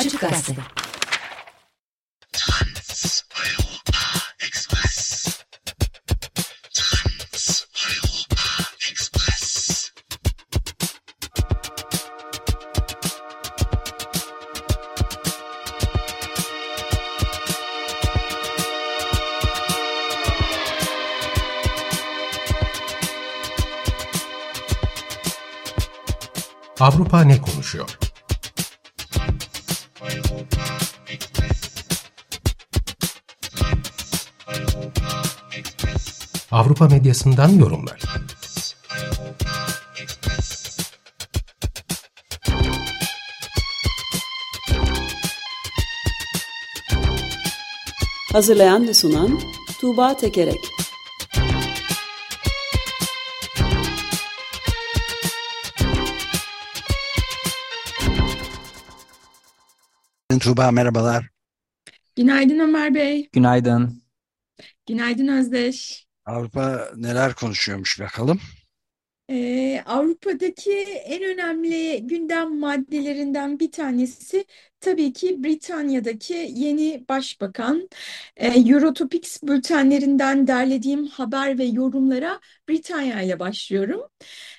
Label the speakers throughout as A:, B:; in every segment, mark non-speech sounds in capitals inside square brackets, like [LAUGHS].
A: Açık Gazete.
B: Avrupa ne konuşuyor? Avrupa medyasından yorumlar.
C: Hazırlayan ve sunan Tuğba Tekerek
D: Tuğba merhabalar.
E: Günaydın Ömer Bey.
F: Günaydın.
E: Günaydın Özdeş.
D: Avrupa neler konuşuyormuş bakalım.
E: Ee, Avrupa'daki en önemli gündem maddelerinden bir tanesi tabii ki Britanya'daki yeni başbakan. Ee, Eurotopics bültenlerinden derlediğim haber ve yorumlara Britanya ile başlıyorum.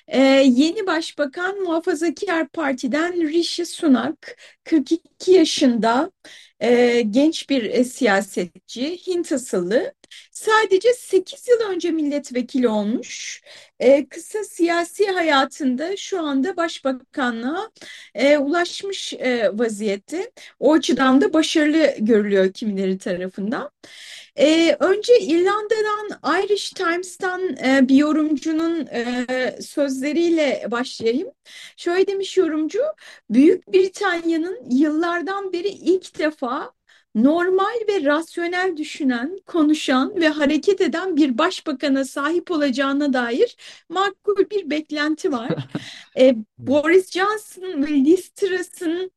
E: Ee, yeni başbakan Muhafazakar Parti'den Rishi Sunak, 42 yaşında e, genç bir e, siyasetçi, Hint asıllı. Sadece 8 yıl önce milletvekili olmuş. E, kısa siyasi hayatında şu anda başbakanlığa e, ulaşmış e, vaziyette. O açıdan da başarılı görülüyor kimileri tarafından. E, önce İrlanda'dan Irish Times'tan e, bir yorumcunun e, sözleriyle başlayayım. Şöyle demiş yorumcu, Büyük Britanya'nın yıllardan beri ilk defa normal ve rasyonel düşünen, konuşan ve hareket eden bir başbakana sahip olacağına dair makul bir beklenti var. [LAUGHS] e, Boris Johnson ve Liz Truss'ın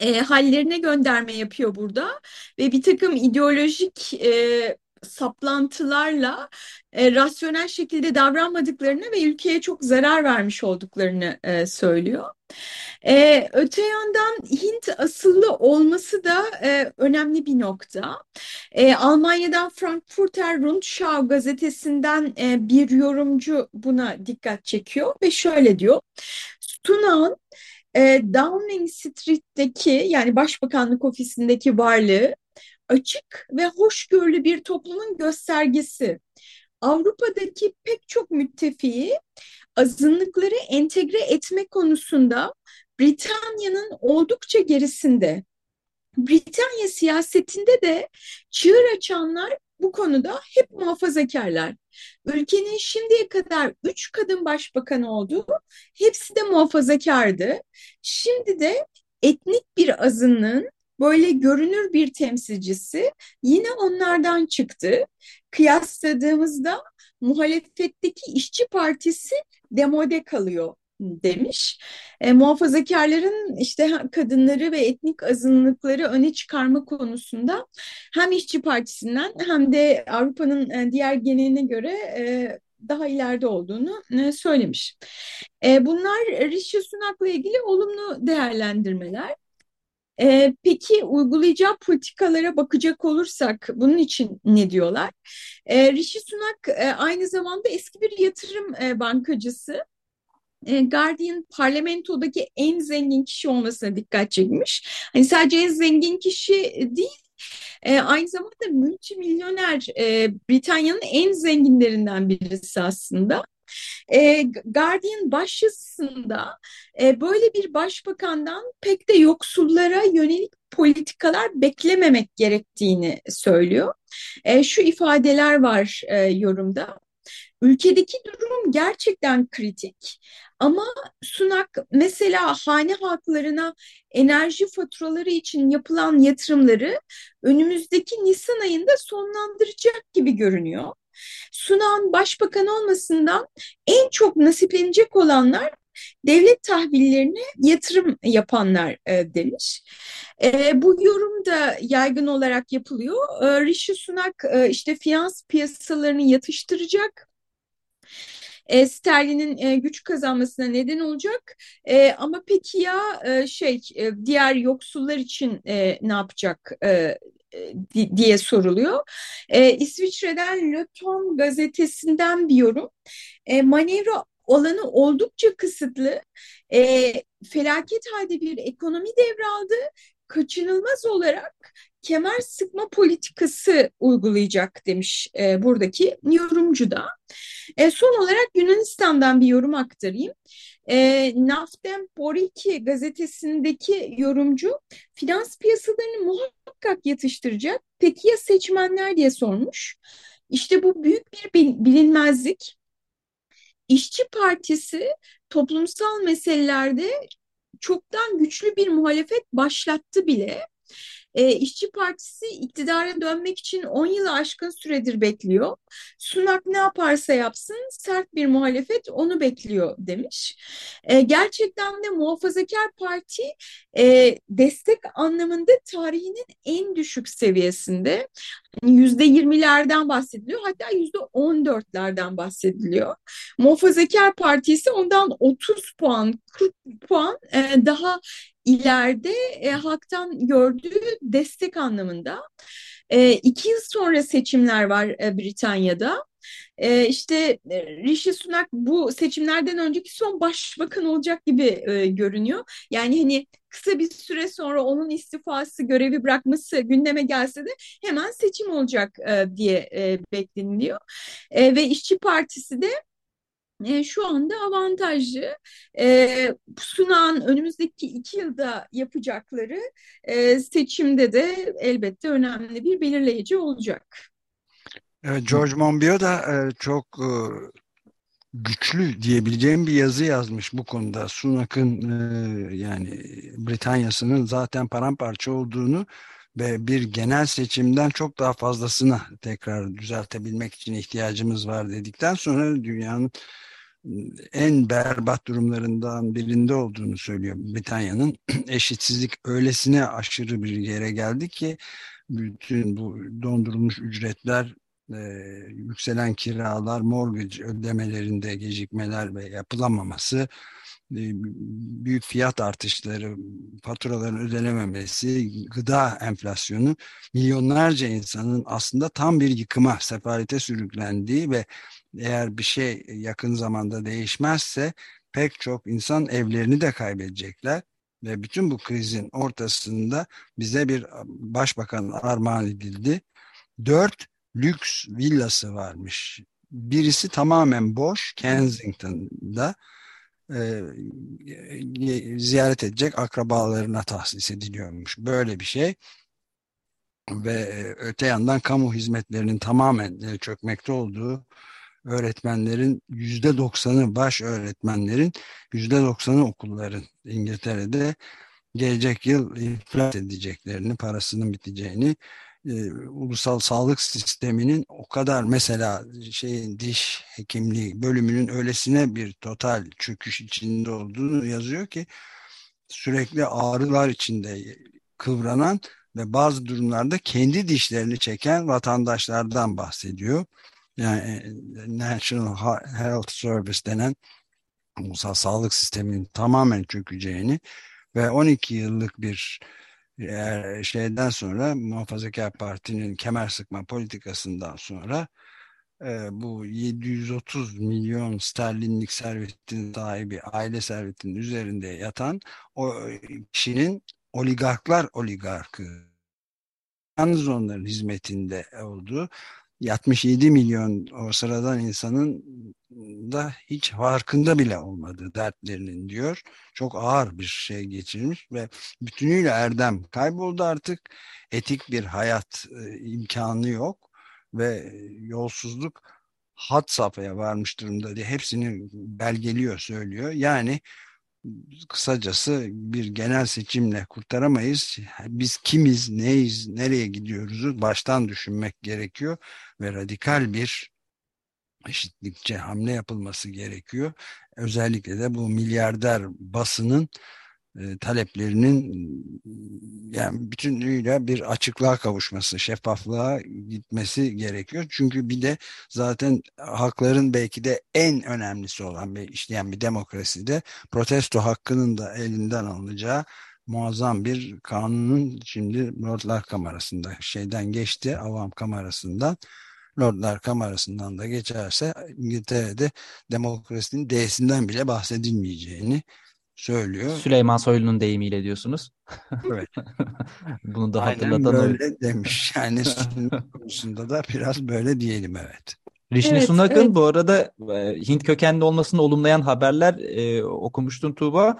E: e, hallerine gönderme yapıyor burada ve bir takım ideolojik e, saplantılarla e, rasyonel şekilde davranmadıklarını ve ülkeye çok zarar vermiş olduklarını e, söylüyor. E, öte yandan Hint asıllı olması da e, önemli bir nokta. E, Almanya'dan Frankfurter Rundschau gazetesinden e, bir yorumcu buna dikkat çekiyor ve şöyle diyor. Sunak'ın e, Downing Street'teki yani Başbakanlık ofisindeki varlığı açık ve hoşgörülü bir toplumun göstergesi. Avrupa'daki pek çok müttefiği azınlıkları entegre etme konusunda Britanya'nın oldukça gerisinde. Britanya siyasetinde de çığır açanlar bu konuda hep muhafazakarlar. Ülkenin şimdiye kadar üç kadın başbakan oldu. Hepsi de muhafazakardı. Şimdi de etnik bir azınlığın böyle görünür bir temsilcisi yine onlardan çıktı. Kıyasladığımızda muhalefetteki işçi partisi demode kalıyor demiş. E, muhafazakarların işte kadınları ve etnik azınlıkları öne çıkarma konusunda hem işçi partisinden hem de Avrupa'nın e, diğer geneline göre e, daha ileride olduğunu e, söylemiş. E, bunlar Rishi Sunak'la ilgili olumlu değerlendirmeler. Ee, peki uygulayacağı politikalara bakacak olursak bunun için ne diyorlar? Ee, Rishi Sunak e, aynı zamanda eski bir yatırım e, bankacısı. E, Guardian parlamentodaki en zengin kişi olmasına dikkat çekmiş. Hani sadece en zengin kişi değil, e, aynı zamanda multimilyoner e, Britanya'nın en zenginlerinden birisi aslında. E, Guardian başyazısında e, böyle bir başbakandan pek de yoksullara yönelik politikalar beklememek gerektiğini söylüyor. E, şu ifadeler var e, yorumda. Ülkedeki durum gerçekten kritik ama Sunak mesela hane halklarına enerji faturaları için yapılan yatırımları önümüzdeki Nisan ayında sonlandıracak gibi görünüyor. Sunan başbakan olmasından en çok nasiplenecek olanlar devlet tahvillerine yatırım yapanlar e, demiş. E, bu yorum da yaygın olarak yapılıyor. E, Rishi Sunak e, işte finans piyasalarını yatıştıracak e, sterlinin e, güç kazanmasına neden olacak. E, ama peki ya e, şey e, diğer yoksullar için e, ne yapacak? E, diye soruluyor. E, İsviçre'den Le Ton gazetesinden bir yorum. E, manevra alanı oldukça kısıtlı. E, felaket halde bir ekonomi devraldı. Kaçınılmaz olarak kemer sıkma politikası uygulayacak demiş e, buradaki yorumcu da. E, son olarak Yunanistan'dan bir yorum aktarayım. E, Naftem Boriki gazetesindeki yorumcu finans piyasalarını muhakkak yatıştıracak. Peki ya seçmenler diye sormuş. İşte bu büyük bir bilinmezlik. İşçi Partisi toplumsal meselelerde çoktan güçlü bir muhalefet başlattı bile. E, İşçi Partisi iktidara dönmek için 10 yılı aşkın süredir bekliyor. Sunak ne yaparsa yapsın sert bir muhalefet onu bekliyor demiş. E, gerçekten de muhafazakar parti e, destek anlamında tarihinin en düşük seviyesinde. Yüzde yirmilerden bahsediliyor hatta yüzde on dörtlerden bahsediliyor. Muhafazakar Partisi ondan 30 puan 40 puan e, daha ileride e, halktan gördüğü destek anlamında. E, iki yıl sonra seçimler var e, Britanya'da. E, işte e, Rishi Sunak bu seçimlerden önceki son başbakan olacak gibi e, görünüyor. Yani hani kısa bir süre sonra onun istifası, görevi bırakması gündeme gelse de hemen seçim olacak e, diye e, bekleniliyor. E, ve İşçi Partisi de e, şu anda avantajlı. E, Sunağın önümüzdeki iki yılda yapacakları e, seçimde de elbette önemli bir belirleyici olacak.
D: Evet, George Monbiot da e, çok e, güçlü diyebileceğim bir yazı yazmış bu konuda. Sunak'ın e, yani Britanya'sının zaten paramparça olduğunu ve bir genel seçimden çok daha fazlasını tekrar düzeltebilmek için ihtiyacımız var dedikten sonra dünyanın en berbat durumlarından birinde olduğunu söylüyor Britanya'nın. [CLEARS THROAT] Eşitsizlik öylesine aşırı bir yere geldi ki bütün bu dondurulmuş ücretler, e, yükselen kiralar, mortgage ödemelerinde gecikmeler ve yapılamaması, e, büyük fiyat artışları, faturaların ödenememesi, gıda enflasyonu milyonlarca insanın aslında tam bir yıkıma, sefalete sürüklendiği ve eğer bir şey yakın zamanda değişmezse pek çok insan evlerini de kaybedecekler ve bütün bu krizin ortasında bize bir başbakan armağan edildi. Dört lüks villası varmış. Birisi tamamen boş Kensington'da e, ziyaret edecek akrabalarına tahsis ediliyormuş. Böyle bir şey ve öte yandan kamu hizmetlerinin tamamen çökmekte olduğu öğretmenlerin yüzde doksanı baş öğretmenlerin yüzde doksanı okulların İngiltere'de gelecek yıl iflas edeceklerini, parasının biteceğini, e, ulusal sağlık sisteminin o kadar mesela şeyin diş hekimliği bölümünün öylesine bir total çöküş içinde olduğunu yazıyor ki sürekli ağrılar içinde kıvranan ve bazı durumlarda kendi dişlerini çeken vatandaşlardan bahsediyor yani e, National Health Service denen ulusal sağlık sisteminin tamamen çökeceğini ve 12 yıllık bir e, şeyden sonra Muhafazakar Parti'nin kemer sıkma politikasından sonra e, bu 730 milyon sterlinlik servetin sahibi aile servetinin üzerinde yatan o kişinin oligarklar oligarkı yalnız onların hizmetinde olduğu 67 milyon o sıradan insanın da hiç farkında bile olmadığı dertlerinin diyor. Çok ağır bir şey geçirmiş ve bütünüyle erdem kayboldu artık. Etik bir hayat e, imkanı yok ve yolsuzluk hat safhaya varmış durumda diye hepsini belgeliyor söylüyor. Yani kısacası bir genel seçimle kurtaramayız. Biz kimiz, neyiz, nereye gidiyoruzu baştan düşünmek gerekiyor ve radikal bir eşitlikçe hamle yapılması gerekiyor. Özellikle de bu milyarder basının e, taleplerinin yani bütünlüğüyle bir açıklığa kavuşması, şeffaflığa gitmesi gerekiyor. Çünkü bir de zaten hakların belki de en önemlisi olan bir işleyen bir demokraside protesto hakkının da elinden alınacağı muazzam bir kanunun şimdi Lordlar Kamerası'nda şeyden geçti, Avam Kamerası'ndan Lordlar Kamerası'ndan da geçerse İngiltere'de demokrasinin D'sinden bile bahsedilmeyeceğini söylüyor.
A: Süleyman Soylu'nun deyimiyle diyorsunuz.
D: Evet. [LAUGHS]
A: Bunu da
D: Aynen
A: hatırlatan o.
D: böyle demiş. Yani konusunda da biraz böyle diyelim evet.
A: Rişni
E: Evet,
A: Sunak'ın
E: evet.
A: bu arada e, Hint kökenli olmasını olumlayan haberler e, okumuştun Tuğba.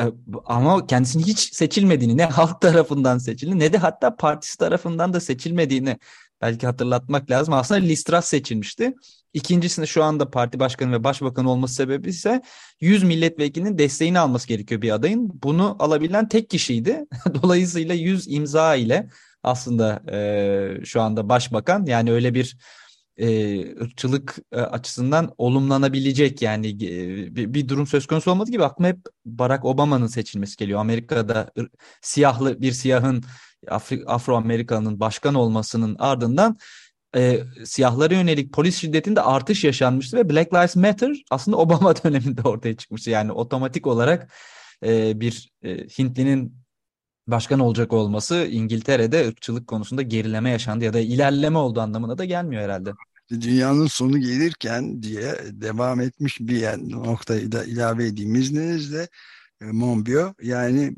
A: E, ama kendisinin hiç seçilmediğini ne halk tarafından seçildi ne de hatta partisi tarafından da seçilmediğini belki hatırlatmak lazım. Aslında Liz Truss seçilmişti. İkincisinde şu anda parti başkanı ve başbakanı olması sebebi ise 100 milletvekilinin desteğini alması gerekiyor bir adayın. Bunu alabilen tek kişiydi. [LAUGHS] Dolayısıyla 100 imza ile aslında e, şu anda başbakan yani öyle bir e, ırkçılık e, açısından olumlanabilecek yani e, bir, bir durum söz konusu olmadığı gibi aklıma hep Barack Obama'nın seçilmesi geliyor. Amerika'da ır- siyahlı bir siyahın Afri, Afro-Amerikanın başkan olmasının ardından e, siyahlara yönelik polis şiddetinde artış yaşanmıştı ve Black Lives Matter aslında [LAUGHS] Obama döneminde ortaya çıkmıştı. Yani otomatik olarak e, bir e, Hintlinin başkan olacak olması İngiltere'de ırkçılık konusunda gerileme yaşandı ya da ilerleme oldu anlamına da gelmiyor herhalde.
D: Dünyanın sonu gelirken diye devam etmiş bir noktayı da ilave edeyim izninizle e, Monbiot yani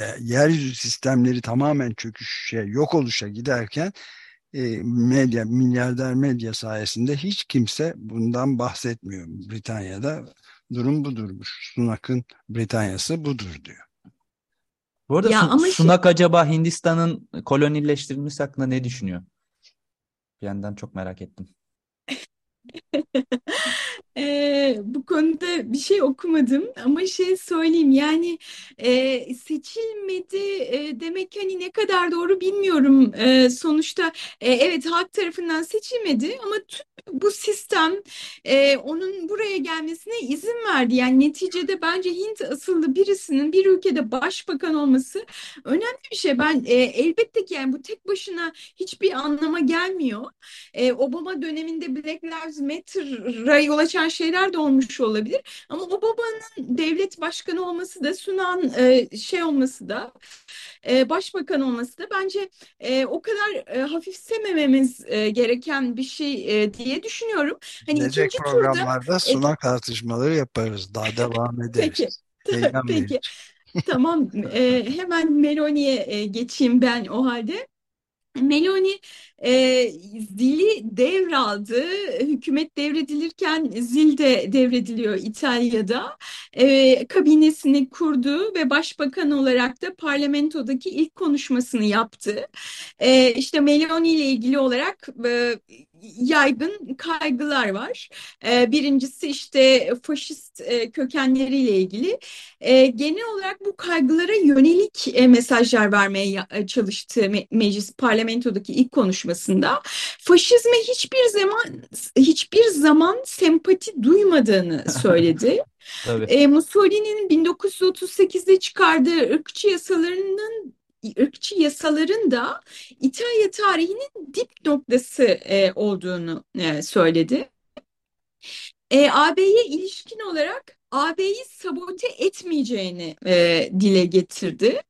D: e, yeryüzü sistemleri tamamen çöküşe, yok oluşa giderken e, medya, milyarder medya sayesinde hiç kimse bundan bahsetmiyor. Britanya'da durum budurmuş. Sunak'ın Britanya'sı budur diyor.
A: Bu arada
E: Ya
A: Sun-
E: ama şey-
A: Sunak acaba Hindistan'ın kolonileştirilmesi hakkında ne düşünüyor? Bir yandan çok merak ettim. [LAUGHS]
E: Ee, bu konuda bir şey okumadım ama şey söyleyeyim yani e, seçilmedi e, demek hani ne kadar doğru bilmiyorum. E, sonuçta e, evet halk tarafından seçilmedi ama tüm bu sistem e, onun buraya gelmesine izin verdi. Yani neticede bence Hint asıllı birisinin bir ülkede başbakan olması önemli bir şey. Ben e, elbette ki yani bu tek başına hiçbir anlama gelmiyor. E, Obama döneminde Black Lives Matter'a yol açan şeyler de olmuş olabilir. Ama Obama'nın devlet başkanı olması da Sunan e, şey olması da e, başbakan olması da bence e, o kadar e, hafifsemememiz e, gereken bir şey e, diye düşünüyorum. Hani
D: Gelecek
E: ikinci turda
D: programlarda Sunak tartışmaları yaparız. Daha devam [LAUGHS] ederiz.
E: peki peki tamam e, hemen Meloni'ye e, geçeyim ben o halde. Meloni e, zili devraldı. Hükümet devredilirken zil de devrediliyor İtalya'da. E, kabinesini kurdu ve başbakan olarak da parlamentodaki ilk konuşmasını yaptı. E, işte Meloni ile ilgili olarak e, yaygın kaygılar var. E, birincisi işte faşist e, kökenleriyle ilgili. E, genel olarak bu kaygılara yönelik e, mesajlar vermeye e, çalıştı me- meclis parlamentodaki ilk konuşmasında. Faşizme hiçbir zaman hiçbir zaman sempati duymadığını [LAUGHS] söyledi.
A: Tabii.
E: E, Mussolini'nin 1938'de çıkardığı ırkçı yasalarının ırkçı yasaların da İtalya tarihinin dip noktası e, olduğunu e, söyledi. E, AB'ye ilişkin olarak AB'yi sabote etmeyeceğini e, dile getirdi.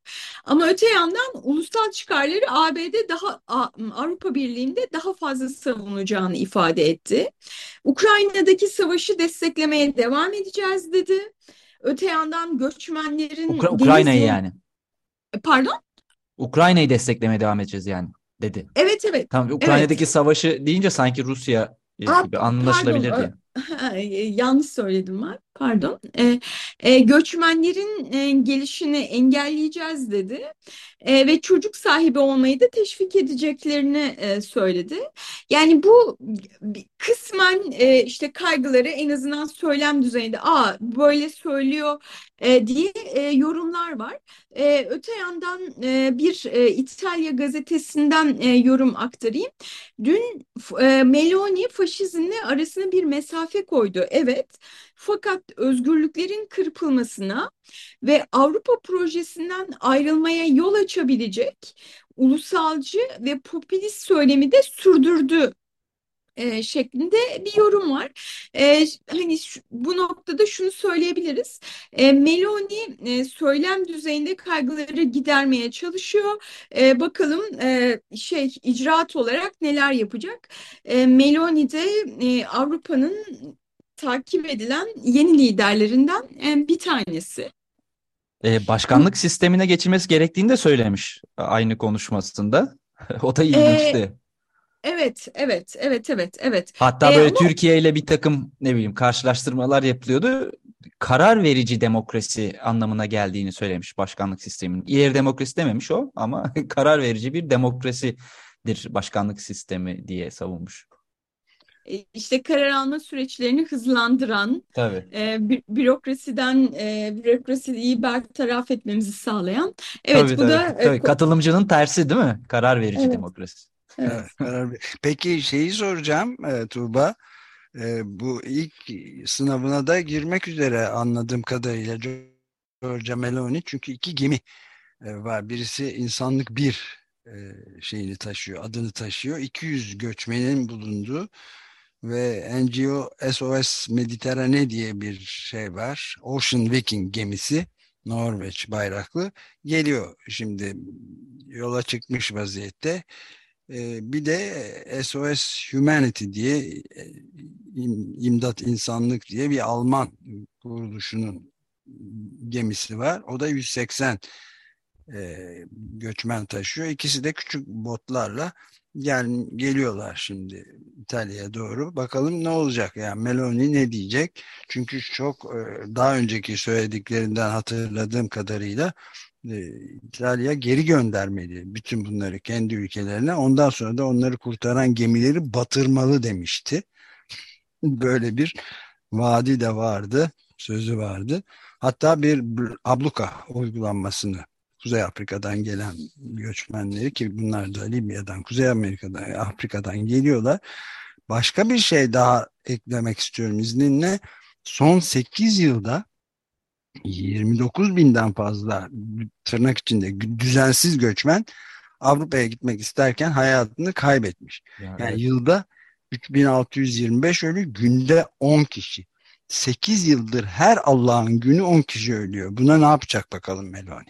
E: Ama öte yandan ulusal çıkarları AB'de daha Avrupa Birliği'nde daha fazla savunacağını ifade etti. Ukrayna'daki savaşı desteklemeye devam edeceğiz dedi. Öte yandan göçmenlerin
A: Ukra- Ukrayna'yı yani.
E: Pardon?
A: Ukrayna'yı desteklemeye devam edeceğiz yani dedi.
E: Evet evet.
A: Tamam Ukrayna'daki savaşı deyince sanki Rusya
E: Aa,
A: gibi anlaşılabilir
E: pardon,
A: diye.
E: Ha, [LAUGHS] yanlış söyledim ben. Pardon. E, e, göçmenlerin e, gelişini engelleyeceğiz dedi. E, ve çocuk sahibi olmayı da teşvik edeceklerini e, söyledi. Yani bu kısmen e, işte kaygıları en azından söylem düzeyinde aa böyle söylüyor e, diye e, yorumlar var. E, öte yandan e, bir e, İtalya gazetesinden e, yorum aktarayım. Dün e, Meloni faşizmle arasına bir mesafe koydu. Evet. Fakat özgürlüklerin kırpılmasına ve Avrupa projesinden ayrılmaya yol açabilecek ulusalcı ve popülist söylemi de sürdürdü e, şeklinde bir yorum var. E, hani şu, bu noktada şunu söyleyebiliriz. E, Meloni e, söylem düzeyinde kaygıları gidermeye çalışıyor. E, bakalım e, şey icraat olarak neler yapacak. E, Meloni de e, Avrupa'nın takip edilen yeni liderlerinden e, bir tanesi.
A: E, başkanlık sistemine geçilmesi gerektiğini de söylemiş aynı konuşmasında. [LAUGHS] o da ilginçti.
E: E, Evet, evet, evet, evet, evet.
A: Hatta böyle ama... Türkiye ile bir takım ne bileyim karşılaştırmalar yapılıyordu. Karar verici demokrasi anlamına geldiğini söylemiş başkanlık sisteminin. İleri demokrasi dememiş o ama [LAUGHS] karar verici bir demokrasidir başkanlık sistemi diye savunmuş.
E: E, işte karar alma süreçlerini hızlandıran,
A: Tabii.
E: E, bü bürokrasiden e, bürokrasiyi bertaraf etmemizi sağlayan. Evet
A: tabii,
E: bu
A: tabii.
E: da
A: tabii, katılımcının tersi değil mi? Karar verici
E: evet.
A: demokrasi.
D: Evet. Peki şeyi soracağım e, Tuğba. E, bu ilk sınavına da girmek üzere anladığım kadarıyla Giorgia Meloni. Çünkü iki gemi e, var. Birisi insanlık bir e, şeyini taşıyor, adını taşıyor. 200 göçmenin bulunduğu ve NGO SOS Mediterrane diye bir şey var. Ocean Viking gemisi. Norveç bayraklı geliyor şimdi yola çıkmış vaziyette. Ee, bir de SOS Humanity diye e, imdat insanlık diye bir Alman kuruluşunun gemisi var. O da 180 e, göçmen taşıyor. İkisi de küçük botlarla gel, geliyorlar şimdi İtalya'ya doğru. Bakalım ne olacak yani Meloni ne diyecek? Çünkü çok e, daha önceki söylediklerinden hatırladığım kadarıyla e, İtalya geri göndermeli bütün bunları kendi ülkelerine. Ondan sonra da onları kurtaran gemileri batırmalı demişti. [LAUGHS] Böyle bir vaadi de vardı, sözü vardı. Hatta bir abluka uygulanmasını Kuzey Afrika'dan gelen göçmenleri ki bunlar da Libya'dan, Kuzey Amerika'dan, Afrika'dan geliyorlar. Başka bir şey daha eklemek istiyorum izninle. Son 8 yılda 29 binden fazla tırnak içinde düzensiz göçmen Avrupa'ya gitmek isterken hayatını kaybetmiş. Yani, yani evet. yılda 3625 ölü günde 10 kişi. 8 yıldır her Allah'ın günü 10 kişi ölüyor. Buna ne yapacak bakalım Meloni?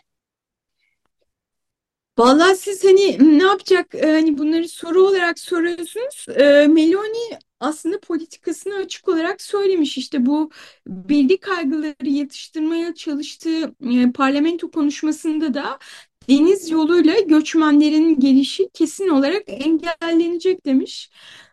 E: Vallahi siz hani ne yapacak e, hani bunları soru olarak soruyorsunuz. E, Meloni aslında politikasını açık olarak söylemiş. İşte bu bilgi kaygıları yatıştırmaya çalıştığı e, parlamento konuşmasında da deniz yoluyla göçmenlerin gelişi kesin olarak engellenecek demiş.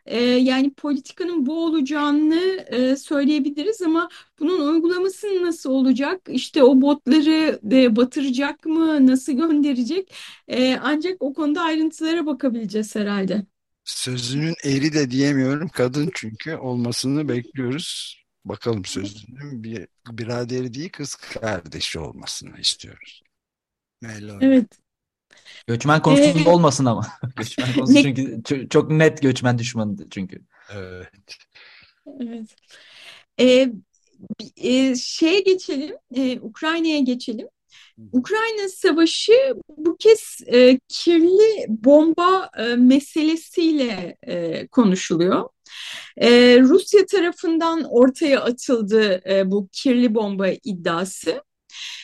E: E, yani politikanın bu olacağını e, söyleyebiliriz ama bunun uygulaması nasıl olacak? İşte o botları e, batıracak mı? Nasıl [LAUGHS] gönderecek? E, ancak o konuda ayrıntılara bakabileceğiz herhalde.
D: Sözünün eri de diyemiyorum kadın çünkü olmasını bekliyoruz. Bakalım sözünün bir biraderi değil kız kardeşi olmasını istiyoruz.
E: Meloni. Evet.
A: Göçmen konusunda ee, olmasın ama. [LAUGHS] göçmen konusu ne? çünkü çok, çok net göçmen düşmanı çünkü.
D: Evet.
E: Evet. Ee, e, şeye geçelim, e, Ukrayna'ya geçelim. Ukrayna Savaşı bu kez e, kirli bomba e, meselesiyle e, konuşuluyor. E, Rusya tarafından ortaya atıldı e, bu kirli bomba iddiası.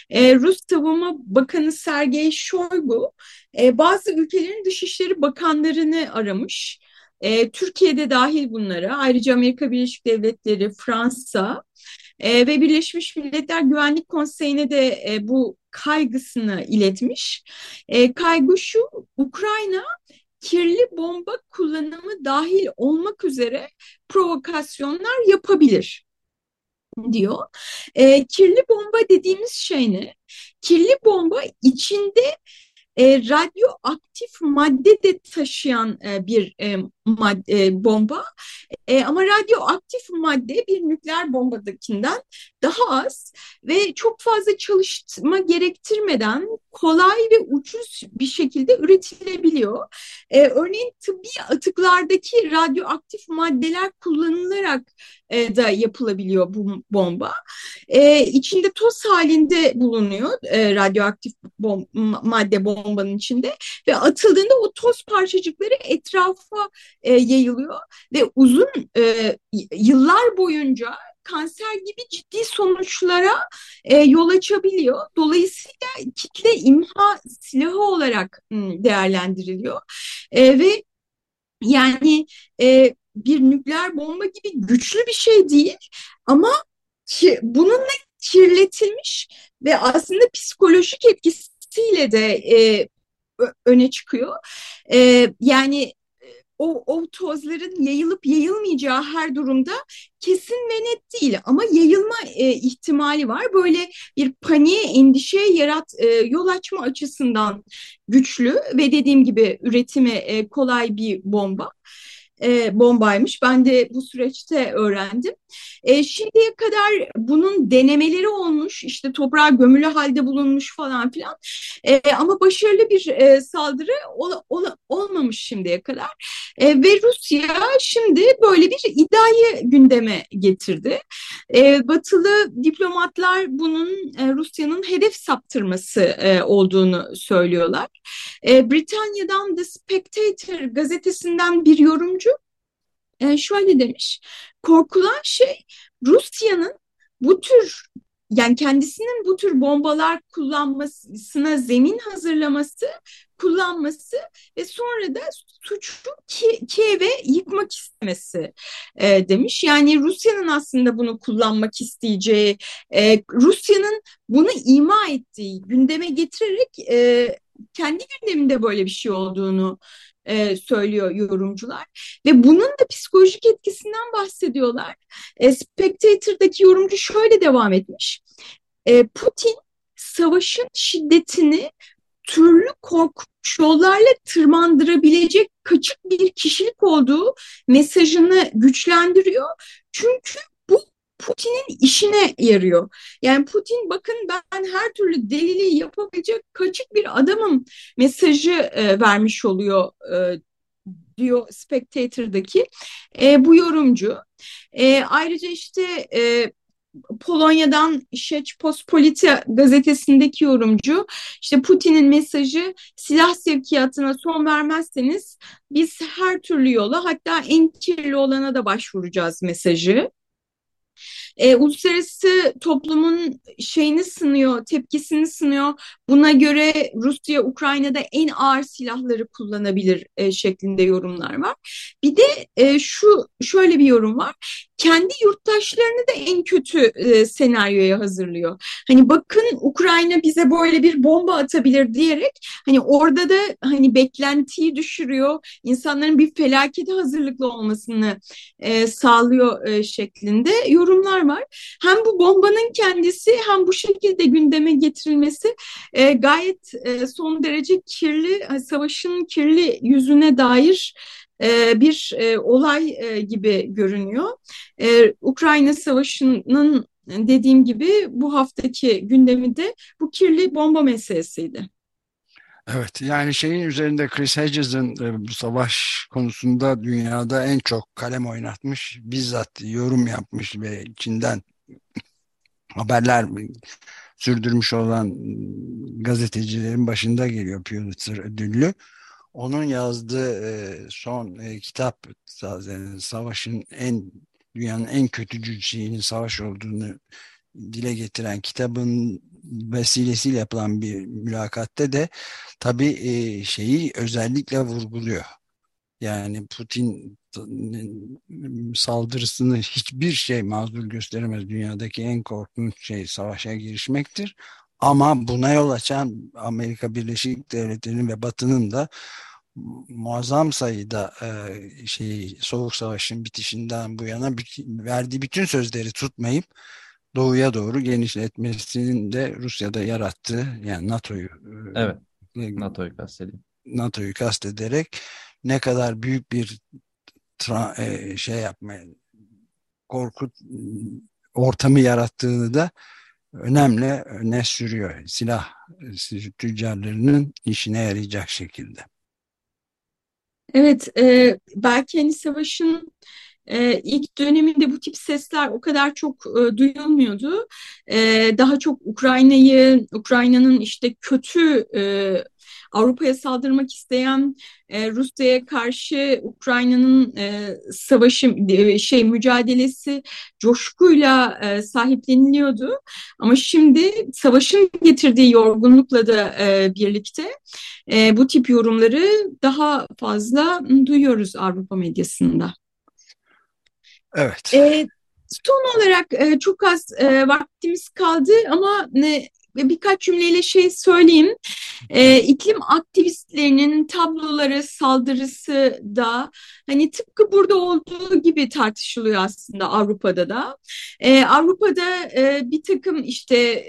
E: E, Rus Savunma Bakanı Sergey Shoigu e, bazı ülkelerin dışişleri bakanlarını aramış. E, Türkiye'de dahil bunlara ayrıca Amerika Birleşik Devletleri, Fransa e, ve Birleşmiş Milletler Güvenlik Konseyi'ne de e, bu kaygısını iletmiş. E, kaygı şu, Ukrayna kirli bomba kullanımı dahil olmak üzere provokasyonlar yapabilir diyor. E, kirli bomba dediğimiz şey ne? Kirli bomba içinde e, radyoaktif madde de taşıyan e, bir e, madde, e, bomba e, ama radyoaktif madde bir nükleer bombadakinden daha az ve çok fazla çalışma gerektirmeden kolay ve ucuz bir şekilde üretilebiliyor. E, örneğin tıbbi atıklardaki radyoaktif maddeler kullanılarak e, da yapılabiliyor bu bomba. E, içinde toz halinde bulunuyor e, radyoaktif bom madde bombanın içinde ve atıldığında o toz parçacıkları etrafa e, yayılıyor ve uzun e, yıllar boyunca kanser gibi ciddi sonuçlara e, yol açabiliyor. Dolayısıyla kitle imha silahı olarak değerlendiriliyor. E, ve yani e, bir nükleer bomba gibi güçlü bir şey değil ama ki, bununla kirletilmiş ve aslında psikolojik etkisiyle de e, öne çıkıyor. E, yani o, o tozların yayılıp yayılmayacağı her durumda kesin ve net değil ama yayılma e, ihtimali var. Böyle bir paniğe, endişeye yarat, e, yol açma açısından güçlü ve dediğim gibi üretimi e, kolay bir bomba e, bombaymış. Ben de bu süreçte öğrendim. E, şimdiye kadar bunun denemeleri olmuş, işte toprağa gömülü halde bulunmuş falan filan. E, ama başarılı bir e, saldırı ol, ol, olmamış şimdiye kadar. E, ve Rusya şimdi böyle bir iddiayı gündeme getirdi. E, batılı diplomatlar bunun e, Rusya'nın hedef saptırması e, olduğunu söylüyorlar. E, Britanya'dan The Spectator gazetesinden bir yorumcu e, şöyle demiş. Korkulan şey Rusya'nın bu tür yani kendisinin bu tür bombalar kullanmasına zemin hazırlaması, kullanması ve sonra da suçu Ki Kiev'e yıkmak istemesi e, demiş. Yani Rusya'nın aslında bunu kullanmak isteyeceği, e, Rusya'nın bunu ima ettiği, gündeme getirerek e, kendi gündeminde böyle bir şey olduğunu e, söylüyor yorumcular. Ve bunun da psikolojik etkisinden bahsediyorlar. E, Spectator'daki yorumcu şöyle devam etmiş. E, Putin savaşın şiddetini türlü korkunç yollarla tırmandırabilecek kaçık bir kişilik olduğu mesajını güçlendiriyor. Çünkü Putin'in işine yarıyor. Yani Putin bakın ben her türlü deliliği yapabilecek kaçık bir adamım mesajı e, vermiş oluyor e, diyor Spectator'daki e, bu yorumcu. E, ayrıca işte e, Polonya'dan Rzeczpospolita gazetesindeki yorumcu işte Putin'in mesajı silah sevkiyatına son vermezseniz biz her türlü yola hatta en kirli olana da başvuracağız mesajı e, uluslararası toplumun şeyini sınıyor, tepkisini sınıyor. Buna göre Rusya Ukrayna'da en ağır silahları kullanabilir e, şeklinde yorumlar var. Bir de e, şu şöyle bir yorum var. Kendi yurttaşlarını da en kötü e, senaryoya hazırlıyor. Hani bakın Ukrayna bize böyle bir bomba atabilir diyerek hani orada da hani beklentiyi düşürüyor. İnsanların bir felakete hazırlıklı olmasını e, sağlıyor e, şeklinde yorumlar var. Hem bu bombanın kendisi hem bu şekilde gündeme getirilmesi e, gayet e, son derece kirli, e, savaşın kirli yüzüne dair e, bir e, olay gibi görünüyor. Ukrayna Savaşı'nın dediğim gibi bu haftaki gündemi de bu kirli bomba meselesiydi.
D: Evet yani şeyin üzerinde Chris Hedges'in e, bu savaş konusunda dünyada en çok kalem oynatmış, bizzat yorum yapmış ve içinden haberler sürdürmüş olan gazetecilerin başında geliyor Pulitzer ödüllü. Onun yazdığı e, son e, kitap savaşın en dünyanın en kötücül şeyinin savaş olduğunu dile getiren kitabın vesilesiyle yapılan bir mülakatte de tabii e, şeyi özellikle vurguluyor. Yani Putin saldırısını hiçbir şey mazur gösteremez. Dünyadaki en korkunç şey savaşa girişmektir. Ama buna yol açan Amerika Birleşik Devletleri'nin ve Batı'nın da muazzam sayıda e, şey Soğuk Savaş'ın bitişinden bu yana verdiği bütün sözleri tutmayıp doğuya doğru genişletmesinin de Rusya'da yarattığı yani NATO'yu
A: e, evet NATO'yu kastediyorum.
D: NATO'yu kastederek ne kadar büyük bir e, şey yapmaya korku ortamı yarattığını da önemli öne sürüyor. Silah tüccarlarının işine yarayacak şekilde.
E: Evet, e, belki hani savaşın e, ilk döneminde bu tip sesler o kadar çok e, duyulmuyordu. E, daha çok Ukrayna'yı, Ukrayna'nın işte kötü e, Avrupa'ya saldırmak isteyen e, Rusya'ya karşı Ukrayna'nın e, savaşı e, şey mücadelesi coşkuyla e, sahipleniliyordu. Ama şimdi savaşın getirdiği yorgunlukla da e, birlikte e, bu tip yorumları daha fazla duyuyoruz Avrupa medyasında.
D: Evet.
E: E, son olarak e, çok az e, vaktimiz kaldı ama ne birkaç cümleyle şey söyleyeyim. E, iklim aktivistlerinin tabloları saldırısı da hani tıpkı burada olduğu gibi tartışılıyor aslında Avrupa'da da. E, Avrupa'da e, bir takım işte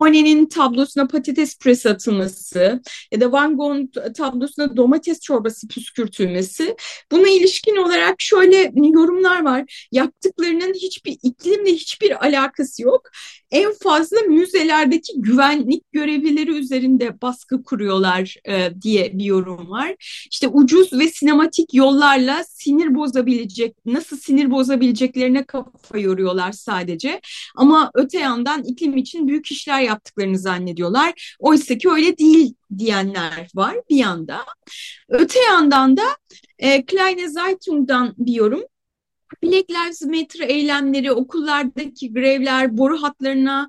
E: Monet'in tablosuna patates püresi atılması ya da Van Gogh'un tablosuna domates çorbası püskürtülmesi buna ilişkin olarak şöyle yorumlar var. Yaptıklarının hiçbir iklimle hiçbir alakası yok. En fazla müzelerdeki güvenlik görevlileri üzerinde baskı kuruyorlar e, diye bir yorum var. İşte ucuz ve sinematik yollarla sinir bozabilecek, nasıl sinir bozabileceklerine kafa yoruyorlar sadece. Ama öte yandan iklim için büyük işler yaptıklarını zannediyorlar. Oysa ki öyle değil diyenler var bir yanda. Öte yandan da e, Kleine Zeitung'dan bir yorum. Black Lives Matter eylemleri, okullardaki grevler, boru hatlarına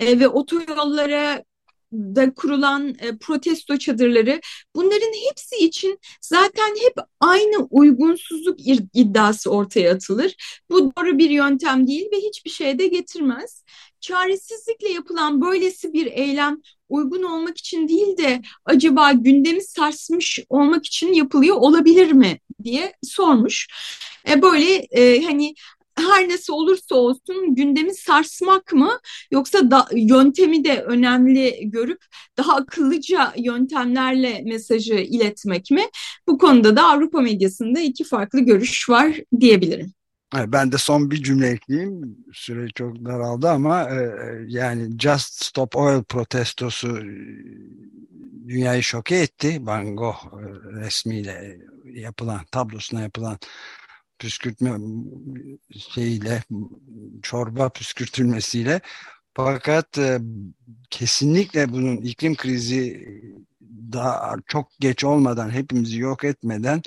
E: e, ve otoyollara da kurulan e, protesto çadırları bunların hepsi için zaten hep aynı uygunsuzluk iddiası ortaya atılır. Bu doğru bir yöntem değil ve hiçbir şey de getirmez. Çaresizlikle yapılan böylesi bir eylem uygun olmak için değil de acaba gündemi sarsmış olmak için yapılıyor olabilir mi diye sormuş. E, böyle e, hani her nasıl olursa olsun gündemi sarsmak mı yoksa da, yöntemi de önemli görüp daha akıllıca yöntemlerle mesajı iletmek mi? Bu konuda da Avrupa medyasında iki farklı görüş var diyebilirim.
D: Ben de son bir cümle ekleyeyim. Süre çok daraldı ama e, yani Just Stop Oil protestosu e, dünyayı şoke etti. Van Gogh e, resmiyle yapılan, tablosuna yapılan püskürtme şeyiyle çorba püskürtülmesiyle fakat e, kesinlikle bunun iklim krizi daha çok geç olmadan hepimizi yok etmeden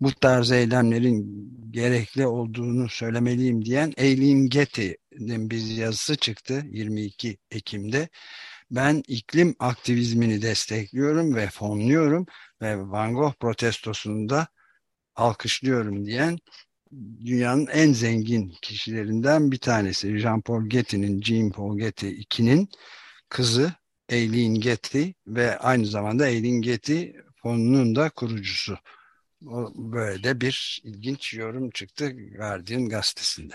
D: bu tarz eylemlerin gerekli olduğunu söylemeliyim diyen Eileen Getty'nin bir yazısı çıktı 22 Ekim'de. Ben iklim aktivizmini destekliyorum ve fonluyorum ve Van Gogh protestosunda alkışlıyorum diyen dünyanın en zengin kişilerinden bir tanesi. Jean-Paul Getty'nin, Jean-Paul Getty 2'nin kızı Eileen Getty ve aynı zamanda Eileen Getty fonunun da kurucusu. Böyle de bir ilginç yorum çıktı Guardian gazetesinde.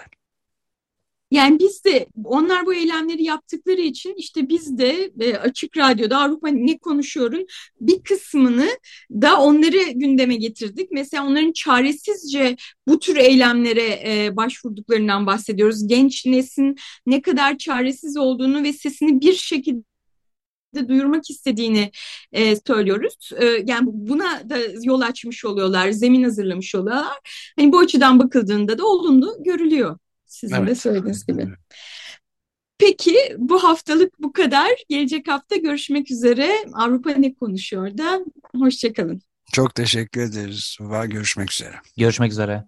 E: Yani biz de onlar bu eylemleri yaptıkları için işte biz de e, Açık Radyo'da Avrupa Ne Konuşuyor'un bir kısmını da onları gündeme getirdik. Mesela onların çaresizce bu tür eylemlere e, başvurduklarından bahsediyoruz. Genç neslin ne kadar çaresiz olduğunu ve sesini bir şekilde de duyurmak istediğini e, söylüyoruz. E, yani buna da yol açmış oluyorlar, zemin hazırlamış oluyorlar. Hani bu açıdan bakıldığında da olumlu görülüyor. Sizin evet. de söylediğiniz gibi. Peki bu haftalık bu kadar. Gelecek hafta görüşmek üzere. Avrupa ne konuşuyor da? Hoşçakalın.
D: Çok teşekkür ederiz. Görüşmek üzere.
A: Görüşmek üzere.